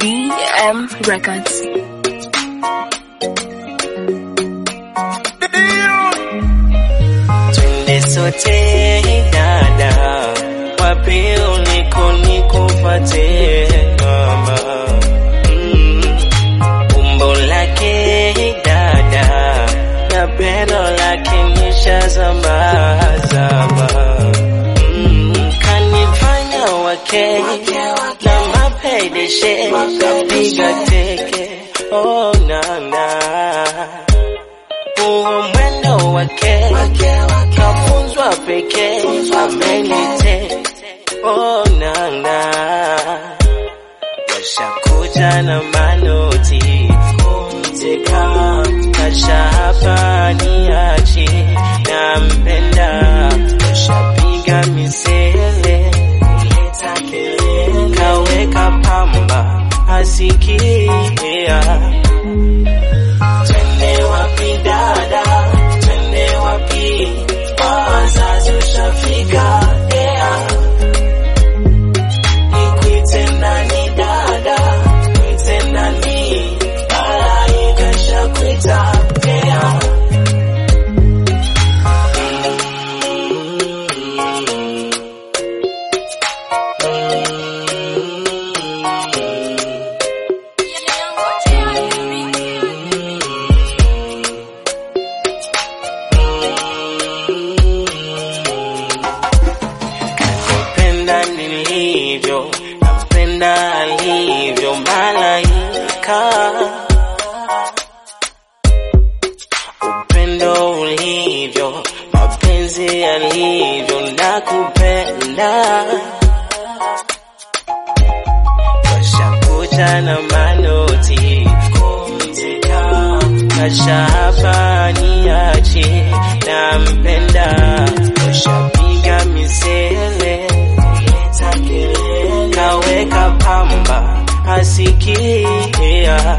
DM Records. Twende sote dada, wapi uliko zama. Mm. Kanifanya wake na mapedeshe kapiga teke oh nana huo mwendo wake kafunzwa pekee amenite oh nana washakuja na manoti pamba mapenzi yalivyo, nakupenda. Kashakuja na manoti kasha hapa niache, nampenda. Kashapiga misele kaweka pamba asikia